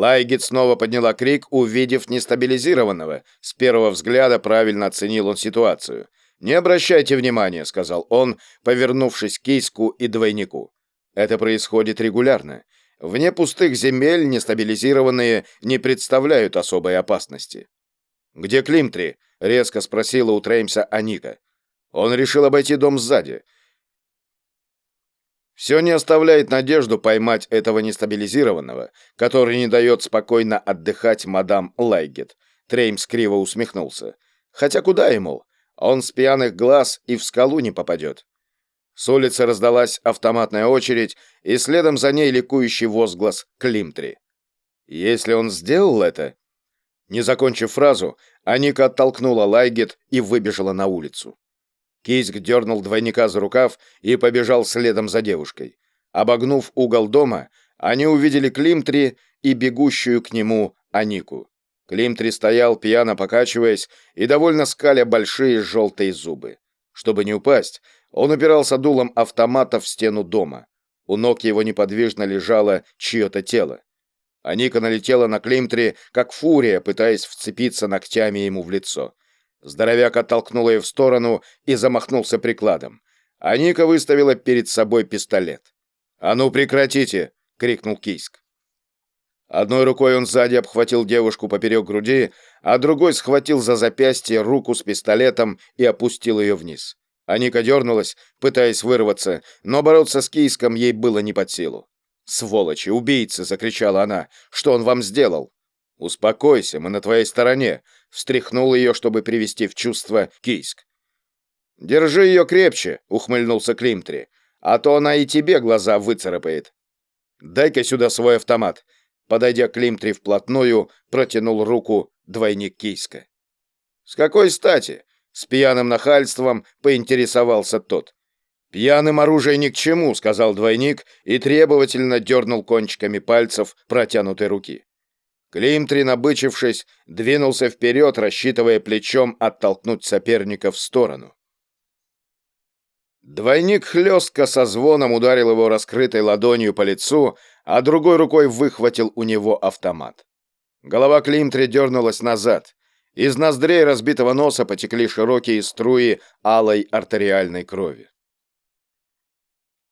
Лайгет снова подняла крик, увидев нестабилизированного. С первого взгляда правильно оценил он ситуацию. «Не обращайте внимания», — сказал он, повернувшись к Кейску и двойнику. «Это происходит регулярно. Вне пустых земель нестабилизированные не представляют особой опасности». «Где Климтри?» — резко спросила у Треймса Аника. Он решил обойти дом сзади. Все не оставляет надежду поймать этого нестабилизированного, который не дает спокойно отдыхать мадам Лайгет. Треймс криво усмехнулся. Хотя куда ему? Он с пьяных глаз и в скалу не попадет. С улицы раздалась автоматная очередь, и следом за ней ликующий возглас Климтри. Если он сделал это... Не закончив фразу, Аника оттолкнула Лайгет и выбежала на улицу. Кийск дернул двойника за рукав и побежал следом за девушкой. Обогнув угол дома, они увидели Климтри и бегущую к нему Анику. Климтри стоял, пьяно покачиваясь и довольно скаля большие желтые зубы. Чтобы не упасть, он упирался дулом автомата в стену дома. У ног его неподвижно лежало чье-то тело. Аника налетела на Климтри, как фурия, пытаясь вцепиться ногтями ему в лицо. Здоровяк оттолкнул ее в сторону и замахнулся прикладом. А Ника выставила перед собой пистолет. «А ну прекратите!» — крикнул Кийск. Одной рукой он сзади обхватил девушку поперек груди, а другой схватил за запястье руку с пистолетом и опустил ее вниз. Аника дернулась, пытаясь вырваться, но бороться с Кийском ей было не под силу. «Сволочи, убийцы!» — закричала она. «Что он вам сделал?» «Успокойся, мы на твоей стороне встряхнул ее, чтобы привести в чувство Кийск. «Держи ее крепче», — ухмыльнулся Климтри, «а то она и тебе глаза выцарапает». «Дай-ка сюда свой автомат», — подойдя к Климтри вплотную, протянул руку двойник Кийска. «С какой стати?» — с пьяным нахальством поинтересовался тот. «Пьяным оружие ни к чему», — сказал двойник и требовательно дернул кончиками пальцев протянутой руки. Климтри, набычившись, двинулся вперед, рассчитывая плечом оттолкнуть соперника в сторону. Двойник хлестко со звоном ударил его раскрытой ладонью по лицу, а другой рукой выхватил у него автомат. Голова Климтри дернулась назад. Из ноздрей разбитого носа потекли широкие струи алой артериальной крови.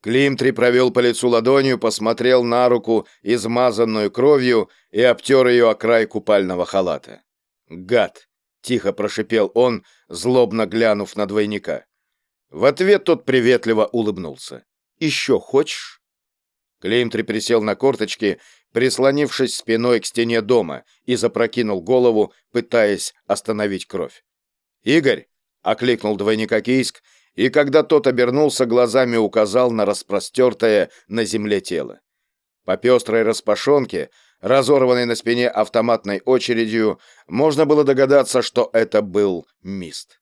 Климтри провел по лицу ладонью, посмотрел на руку, измазанную кровью, и обтер ее о край купального халата. «Гад!» — тихо прошипел он, злобно глянув на двойника. В ответ тот приветливо улыбнулся. «Еще хочешь?» Климтри присел на корточки, прислонившись спиной к стене дома, и запрокинул голову, пытаясь остановить кровь. «Игорь!» — окликнул двойника Кийск — и когда тот обернулся, глазами указал на распростертое на земле тело. По пестрой распашонке, разорванной на спине автоматной очередью, можно было догадаться, что это был мист.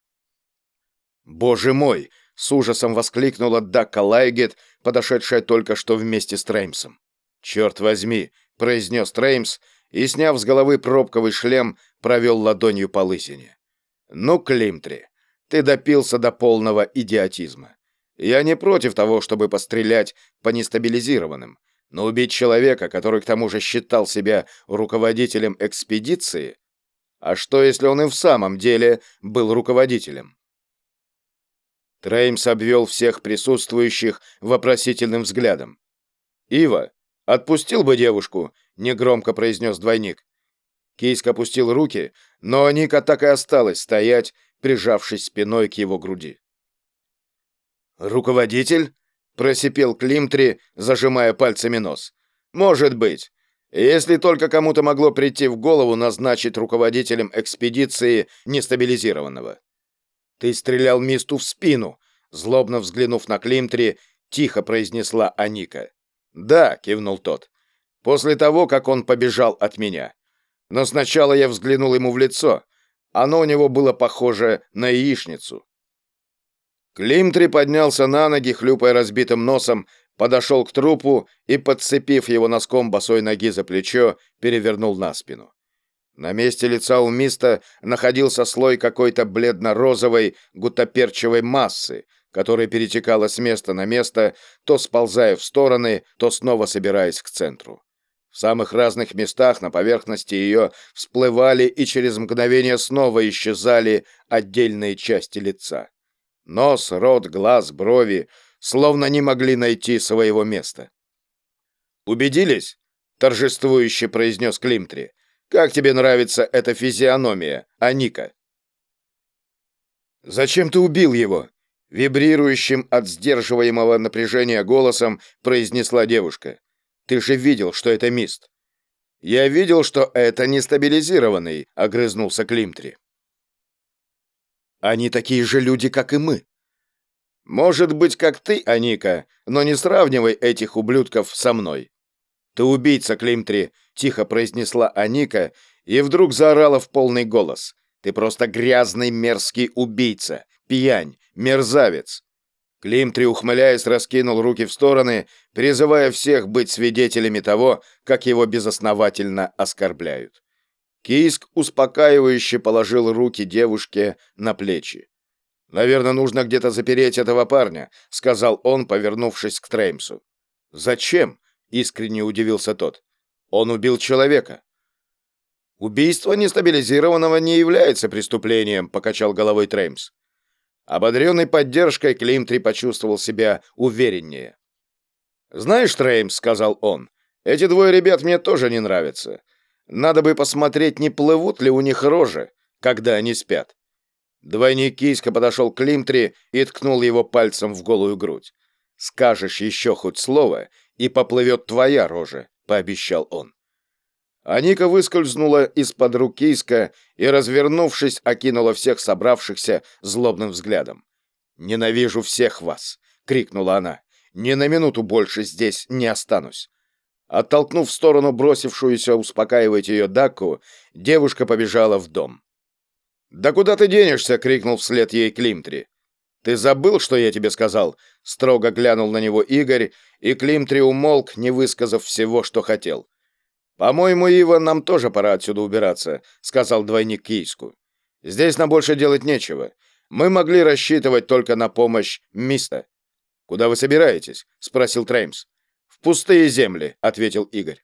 «Боже мой!» — с ужасом воскликнула Дакка Лайгет, подошедшая только что вместе с Треймсом. «Черт возьми!» — произнес Треймс и, сняв с головы пробковый шлем, провел ладонью по лысине. «Ну, Климтри, ты допился до полного идиотизма. Я не против того, чтобы пострелять по нестабилизированным, но убить человека, который к тому же считал себя руководителем экспедиции... А что, если он и в самом деле был руководителем? Треймс обвел всех присутствующих вопросительным взглядом. «Ива, отпустил бы девушку», — негромко произнес двойник. Кейск опустил руки, но Ника так и осталась стоять, прижавшись спиной к его груди. «Руководитель?» — просипел Климтри, зажимая пальцами нос. «Может быть. Если только кому-то могло прийти в голову назначить руководителем экспедиции нестабилизированного». «Ты стрелял Мисту в спину», — злобно взглянув на Климтри, тихо произнесла Аника. «Да», — кивнул тот, — «после того, как он побежал от меня. Но сначала я взглянул ему в лицо, оно у него было похоже на яичницу. Климтри поднялся на ноги, хлюпая разбитым носом, подошел к трупу и, подцепив его носком босой ноги за плечо, перевернул на спину. На месте лица у Миста находился слой какой-то бледно-розовой гутоперчевой массы, которая перетекала с места на место, то сползая в стороны, то снова собираясь к центру. В самых разных местах на поверхности ее всплывали и через мгновение снова исчезали отдельные части лица. Нос, рот, глаз, брови словно не могли найти своего места. «Убедились?» — торжествующе произнес Климтри. «Как тебе нравится эта физиономия, Аника?» «Зачем ты убил его?» Вибрирующим от сдерживаемого напряжения голосом произнесла девушка. «Ты же видел, что это мист». «Я видел, что это нестабилизированный», — огрызнулся Климтри. «Они такие же люди, как и мы». «Может быть, как ты, Аника, но не сравнивай этих ублюдков со мной». «Ты убийца, Климтри», — тихо произнесла Аника и вдруг заорала в полный голос. «Ты просто грязный мерзкий убийца, пьянь, мерзавец. Климтри, ухмыляясь, раскинул руки в стороны, призывая всех быть свидетелями того, как его безосновательно оскорбляют. Кийск успокаивающе положил руки девушке на плечи. «Наверное, нужно где-то запереть этого парня», — сказал он, повернувшись к Треймсу. «Зачем?» — искренне удивился тот. «Он убил человека». «Убийство нестабилизированного не является преступлением», — покачал головой Треймс. Ободренный поддержкой, Климтри почувствовал себя увереннее. «Знаешь, Треймс», — сказал он, — «эти двое ребят мне тоже не нравятся. Надо бы посмотреть, не плывут ли у них рожи, когда они спят». Двойник Киська подошел к Климтри и ткнул его пальцем в голую грудь. «Скажешь еще хоть слово, и поплывет твоя рожа», — пообещал он. Аника выскользнула из-под рук Кийска и, развернувшись, окинула всех собравшихся злобным взглядом. «Ненавижу всех вас!» — крикнула она. «Ни на минуту больше здесь не останусь!» Оттолкнув в сторону бросившуюся успокаивать ее Даку, девушка побежала в дом. «Да куда ты денешься?» — крикнул вслед ей Климтри. «Ты забыл, что я тебе сказал?» — строго глянул на него Игорь, и Климтри умолк, не высказав всего, что хотел. «По-моему, Ива, нам тоже пора отсюда убираться», — сказал двойник Кийску. «Здесь нам больше делать нечего. Мы могли рассчитывать только на помощь Миста». «Куда вы собираетесь?» — спросил Треймс. «В пустые земли», — ответил Игорь.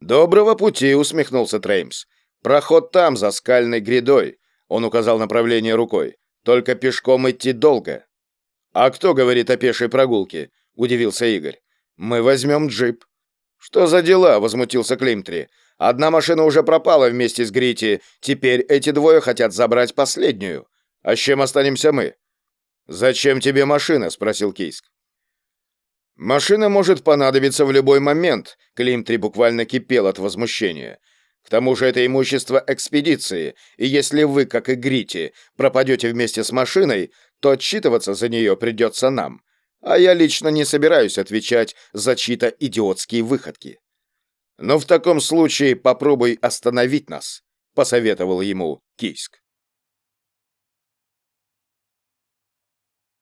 «Доброго пути», — усмехнулся Треймс. «Проход там, за скальной грядой», — он указал направление рукой. «Только пешком идти долго». «А кто говорит о пешей прогулке?» — удивился Игорь. «Мы возьмем джип». «Что за дела?» — возмутился Климтри. «Одна машина уже пропала вместе с Грити. Теперь эти двое хотят забрать последнюю. А с чем останемся мы?» «Зачем тебе машина?» — спросил Кейск. «Машина может понадобиться в любой момент», — Климтри буквально кипел от возмущения. «К тому же это имущество экспедиции, и если вы, как и Грити, пропадете вместе с машиной, то отчитываться за нее придется нам. А я лично не собираюсь отвечать за чьи-то идиотские выходки. Но в таком случае попробуй остановить нас, посоветовал ему Кийск.